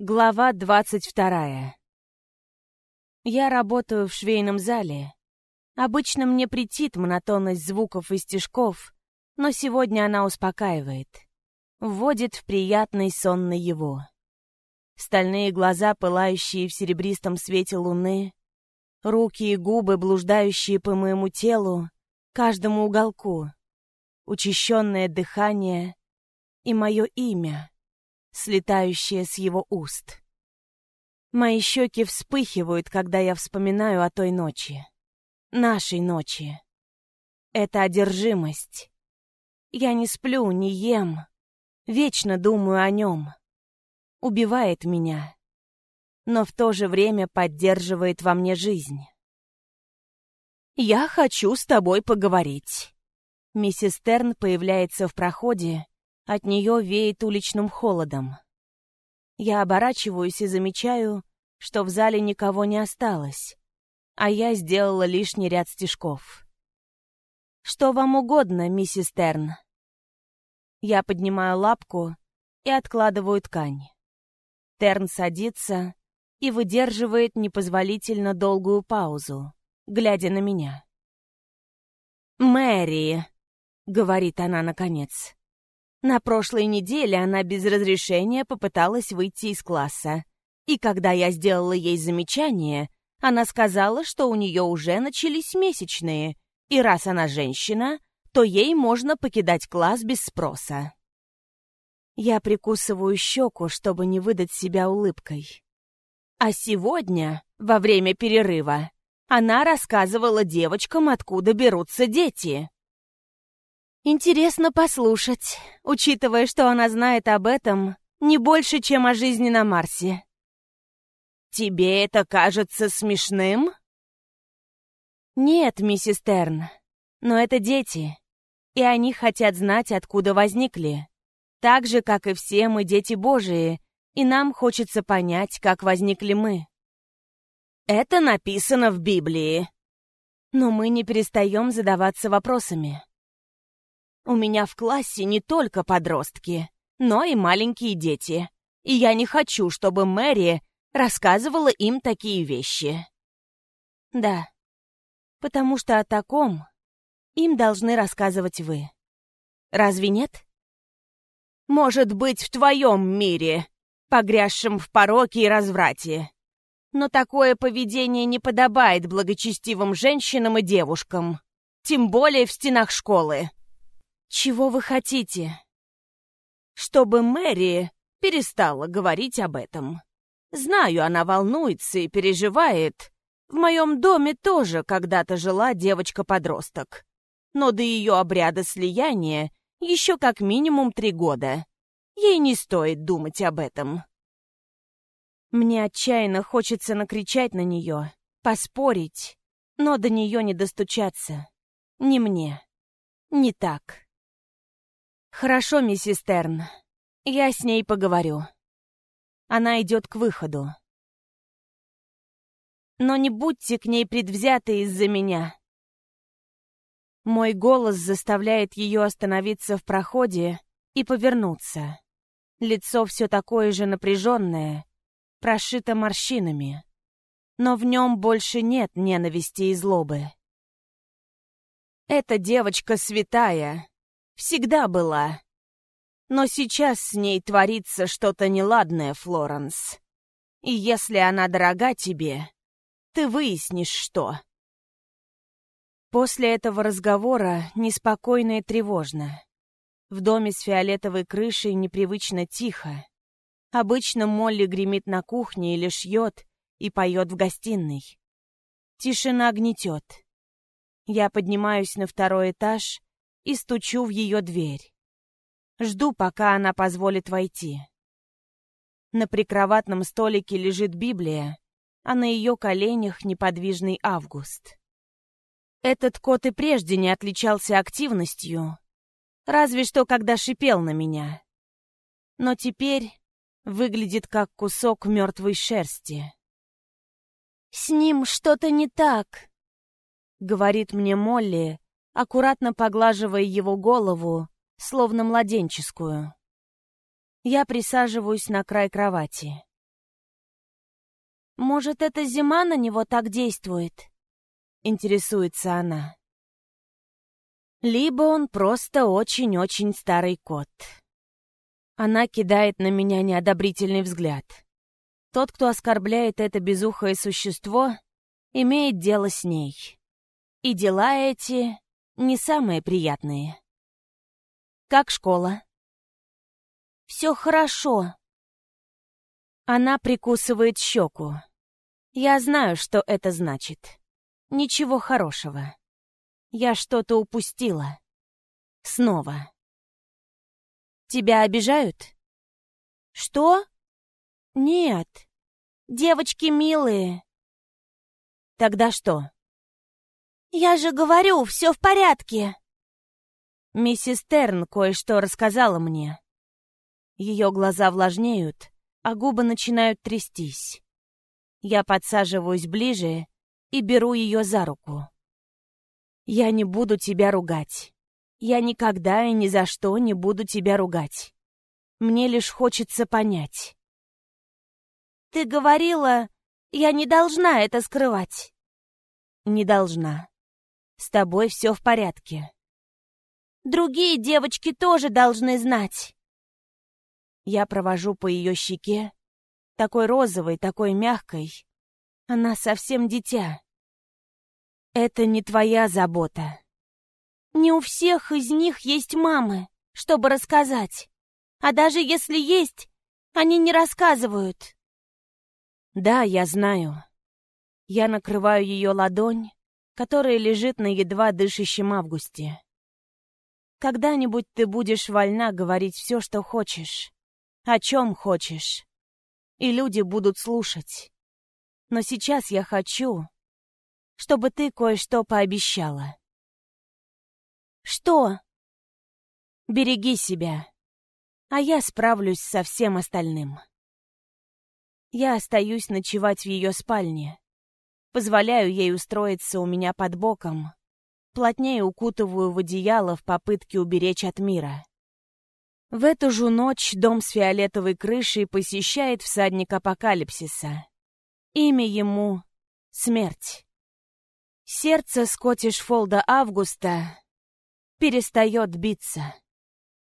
Глава двадцать вторая. Я работаю в швейном зале. Обычно мне претит монотонность звуков и стежков, но сегодня она успокаивает. Вводит в приятный сон на его. Стальные глаза, пылающие в серебристом свете луны, руки и губы, блуждающие по моему телу, каждому уголку, учащенное дыхание и мое имя — слетающее с его уст. Мои щеки вспыхивают, когда я вспоминаю о той ночи. Нашей ночи. Это одержимость. Я не сплю, не ем. Вечно думаю о нем. Убивает меня. Но в то же время поддерживает во мне жизнь. «Я хочу с тобой поговорить». Миссис Терн появляется в проходе, от нее веет уличным холодом. Я оборачиваюсь и замечаю, что в зале никого не осталось, а я сделала лишний ряд стежков. «Что вам угодно, миссис Терн?» Я поднимаю лапку и откладываю ткань. Терн садится и выдерживает непозволительно долгую паузу, глядя на меня. «Мэри», — говорит она наконец, на прошлой неделе она без разрешения попыталась выйти из класса. И когда я сделала ей замечание, она сказала, что у нее уже начались месячные, и раз она женщина, то ей можно покидать класс без спроса. Я прикусываю щеку, чтобы не выдать себя улыбкой. А сегодня, во время перерыва, она рассказывала девочкам, откуда берутся дети. Интересно послушать, учитывая, что она знает об этом не больше, чем о жизни на Марсе. Тебе это кажется смешным? Нет, миссис Терн, но это дети, и они хотят знать, откуда возникли. Так же, как и все мы дети Божии, и нам хочется понять, как возникли мы. Это написано в Библии. Но мы не перестаем задаваться вопросами. У меня в классе не только подростки, но и маленькие дети. И я не хочу, чтобы Мэри рассказывала им такие вещи. Да, потому что о таком им должны рассказывать вы. Разве нет? Может быть, в твоем мире, погрязшем в пороке и разврате. Но такое поведение не подобает благочестивым женщинам и девушкам, тем более в стенах школы. «Чего вы хотите?» «Чтобы Мэри перестала говорить об этом. Знаю, она волнуется и переживает. В моем доме тоже когда-то жила девочка-подросток. Но до ее обряда слияния еще как минимум три года. Ей не стоит думать об этом». Мне отчаянно хочется накричать на нее, поспорить, но до нее не достучаться. Не мне. Не так. «Хорошо, миссис Терн. Я с ней поговорю». Она идет к выходу. «Но не будьте к ней предвзяты из-за меня». Мой голос заставляет ее остановиться в проходе и повернуться. Лицо все такое же напряженное, прошито морщинами. Но в нем больше нет ненависти и злобы. Эта девочка святая, Всегда была. Но сейчас с ней творится что-то неладное, Флоренс. И если она дорога тебе, ты выяснишь, что. После этого разговора неспокойно и тревожно. В доме с фиолетовой крышей непривычно тихо. Обычно Молли гремит на кухне или шьет и поет в гостиной. Тишина гнетет. Я поднимаюсь на второй этаж и стучу в ее дверь. Жду, пока она позволит войти. На прикроватном столике лежит Библия, а на ее коленях неподвижный Август. Этот кот и прежде не отличался активностью, разве что когда шипел на меня. Но теперь выглядит как кусок мертвой шерсти. «С ним что-то не так», — говорит мне Молли, аккуратно поглаживая его голову, словно младенческую. Я присаживаюсь на край кровати. Может, эта зима на него так действует? Интересуется она. Либо он просто очень-очень старый кот. Она кидает на меня неодобрительный взгляд. Тот, кто оскорбляет это безухое существо, имеет дело с ней. И дела эти не самые приятные. Как школа? Все хорошо. Она прикусывает щеку. Я знаю, что это значит. Ничего хорошего. Я что-то упустила. Снова. Тебя обижают? Что? Нет. Девочки милые. Тогда что? Я же говорю, все в порядке. Миссис Терн кое-что рассказала мне. Ее глаза влажнеют, а губы начинают трястись. Я подсаживаюсь ближе и беру ее за руку. Я не буду тебя ругать. Я никогда и ни за что не буду тебя ругать. Мне лишь хочется понять. Ты говорила, я не должна это скрывать. Не должна. С тобой все в порядке. Другие девочки тоже должны знать. Я провожу по ее щеке, такой розовой, такой мягкой. Она совсем дитя. Это не твоя забота. Не у всех из них есть мамы, чтобы рассказать. А даже если есть, они не рассказывают. Да, я знаю. Я накрываю ее ладонь, которая лежит на едва дышащем августе. Когда-нибудь ты будешь вольна говорить все, что хочешь о чем хочешь. И люди будут слушать. Но сейчас я хочу, чтобы ты кое-что пообещала. Что? Береги себя, а я справлюсь со всем остальным. Я остаюсь ночевать в ее спальне. Позволяю ей устроиться у меня под боком. Плотнее укутываю в одеяло в попытке уберечь от мира. В эту же ночь дом с фиолетовой крышей посещает всадник апокалипсиса. Имя ему — Смерть. Сердце Скоттиш Фолда Августа перестает биться.